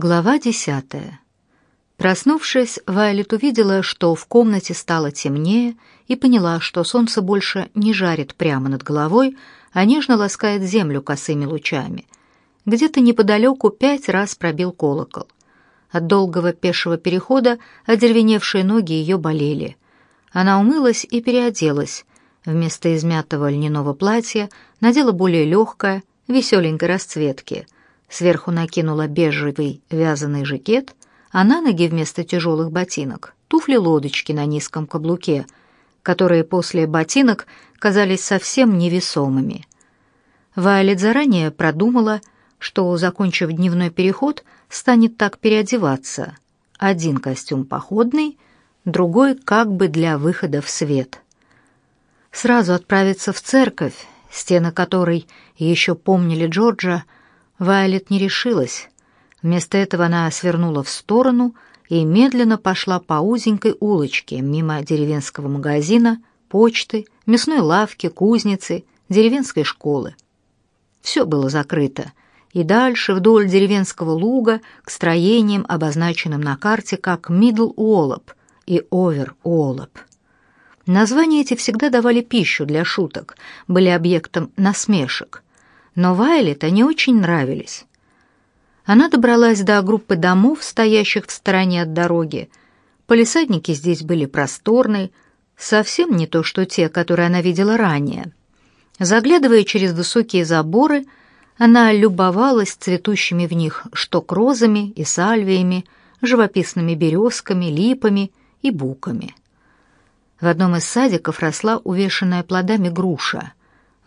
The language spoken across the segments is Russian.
Глава десятая. Проснувшись, Вайлет увидела, что в комнате стало темнее, и поняла, что солнце больше не жарит прямо над головой, а нежно ласкает землю косыми лучами. Где-то неподалеку пять раз пробил колокол. От долгого пешего перехода одервеневшие ноги ее болели. Она умылась и переоделась. Вместо измятого льняного платья надела более легкое, веселенькой расцветки. Сверху накинула бежевый вязаный жакет, а на ноги вместо тяжелых ботинок туфли-лодочки на низком каблуке, которые после ботинок казались совсем невесомыми. Вайлет заранее продумала, что, закончив дневной переход, станет так переодеваться. Один костюм походный, другой как бы для выхода в свет. Сразу отправиться в церковь, стены которой еще помнили Джорджа, Вайлет не решилась. Вместо этого она свернула в сторону и медленно пошла по узенькой улочке мимо деревенского магазина, почты, мясной лавки, кузницы, деревенской школы. Все было закрыто, и дальше вдоль деревенского луга к строениям, обозначенным на карте как Мидл Уоллоп и Овер Уоллоп. Названия эти всегда давали пищу для шуток, были объектом насмешек. Но Вайлет они очень нравились. Она добралась до группы домов, стоящих в стороне от дороги. Полисадники здесь были просторные, совсем не то, что те, которые она видела ранее. Заглядывая через высокие заборы, она любовалась цветущими в них шток-розами и сальвиями, живописными березками, липами и буками. В одном из садиков росла увешанная плодами груша.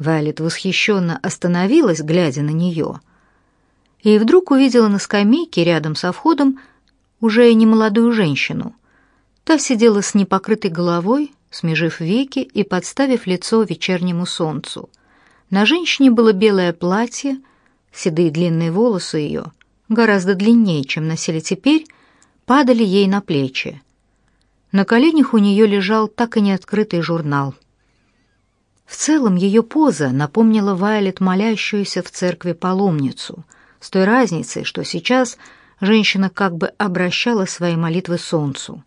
Вайлет восхищенно остановилась, глядя на нее, и вдруг увидела на скамейке рядом со входом уже немолодую женщину. Та сидела с непокрытой головой, смежив веки и подставив лицо вечернему солнцу. На женщине было белое платье, седые длинные волосы ее, гораздо длиннее, чем носили теперь, падали ей на плечи. На коленях у нее лежал так и не открытый журнал. В целом ее поза напомнила Вайлет молящуюся в церкви паломницу, с той разницей, что сейчас женщина как бы обращала свои молитвы солнцу.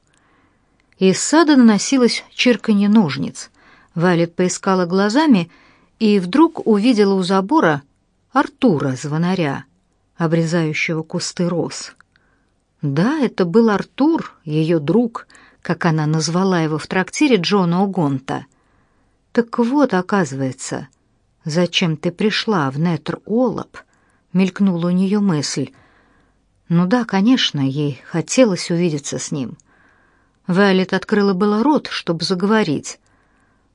Из сада наносилось чирканье ножниц. Вайлет поискала глазами и вдруг увидела у забора Артура, звонаря, обрезающего кусты роз. Да, это был Артур, ее друг — как она назвала его в трактире Джона Огонта. Так вот, оказывается, зачем ты пришла в Нетр Олап? Мелькнула у нее мысль. Ну да, конечно, ей хотелось увидеться с ним. Вайлет открыла было рот, чтобы заговорить,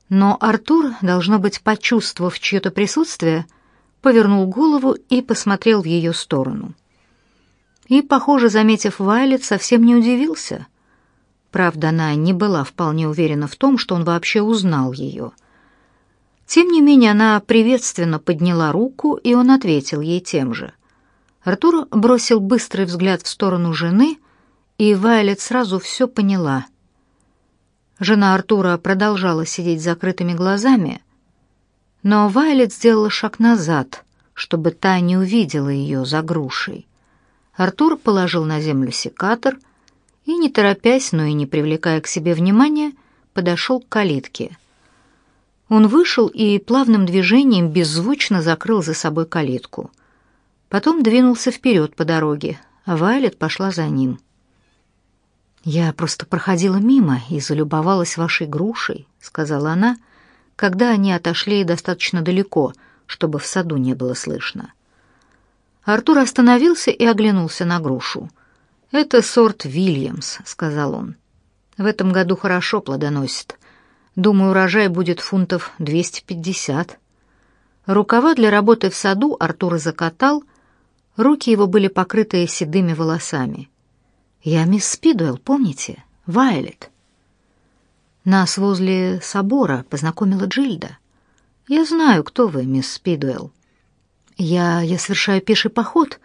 но Артур, должно быть, почувствовав чье-то присутствие, повернул голову и посмотрел в ее сторону. И, похоже, заметив Вайлет, совсем не удивился — Правда, она не была вполне уверена в том, что он вообще узнал ее. Тем не менее, она приветственно подняла руку, и он ответил ей тем же. Артур бросил быстрый взгляд в сторону жены, и Вайлет сразу все поняла. Жена Артура продолжала сидеть с закрытыми глазами, но Вайлет сделала шаг назад, чтобы та не увидела ее за грушей. Артур положил на землю секатор — и, не торопясь, но и не привлекая к себе внимания, подошел к калитке. Он вышел и плавным движением беззвучно закрыл за собой калитку. Потом двинулся вперед по дороге, а Вайлет пошла за ним. «Я просто проходила мимо и залюбовалась вашей грушей», — сказала она, когда они отошли достаточно далеко, чтобы в саду не было слышно. Артур остановился и оглянулся на грушу — «Это сорт Вильямс», — сказал он. «В этом году хорошо плодоносит. Думаю, урожай будет фунтов 250». Рукава для работы в саду Артур закатал, руки его были покрыты седыми волосами. «Я мисс Спидуэлл, помните? Вайлет». «Нас возле собора познакомила Джильда. Я знаю, кто вы, мисс Спидуэлл. Я, я совершаю пеший поход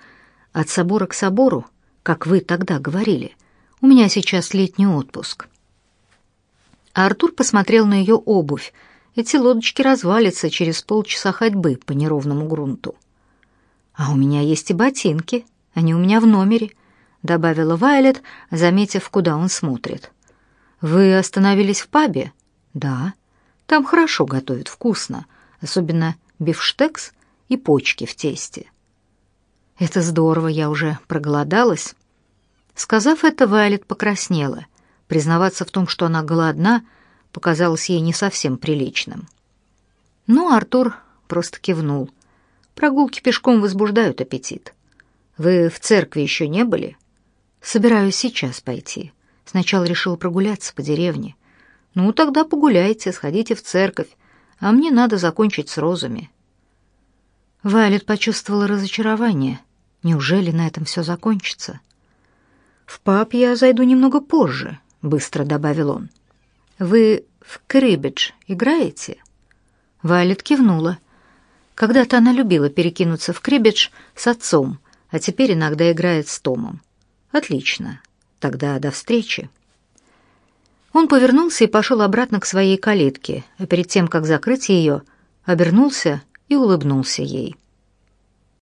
от собора к собору, как вы тогда говорили. У меня сейчас летний отпуск». А Артур посмотрел на ее обувь. Эти лодочки развалятся через полчаса ходьбы по неровному грунту. «А у меня есть и ботинки. Они у меня в номере. добавила Вайлет, заметив, куда он смотрит. Вы остановились в пабе? Да. Там хорошо готовят, вкусно, особенно бифштекс и почки в тесте. Это здорово, я уже проголодалась. Сказав это, Вайлет покраснела. Признаваться в том, что она голодна, показалось ей не совсем приличным. Но Артур просто кивнул. Прогулки пешком возбуждают аппетит. Вы в церкви еще не были? Собираюсь сейчас пойти. Сначала решил прогуляться по деревне. Ну, тогда погуляйте, сходите в церковь, а мне надо закончить с розами. Вайлет почувствовала разочарование. Неужели на этом все закончится? В паб я зайду немного позже, быстро добавил он. Вы в крибидж играете? Вайлет кивнула. Когда-то она любила перекинуться в крибидж с отцом, а теперь иногда играет с Томом. Отлично. Тогда до встречи. Он повернулся и пошел обратно к своей калитке, а перед тем, как закрыть ее, обернулся и улыбнулся ей.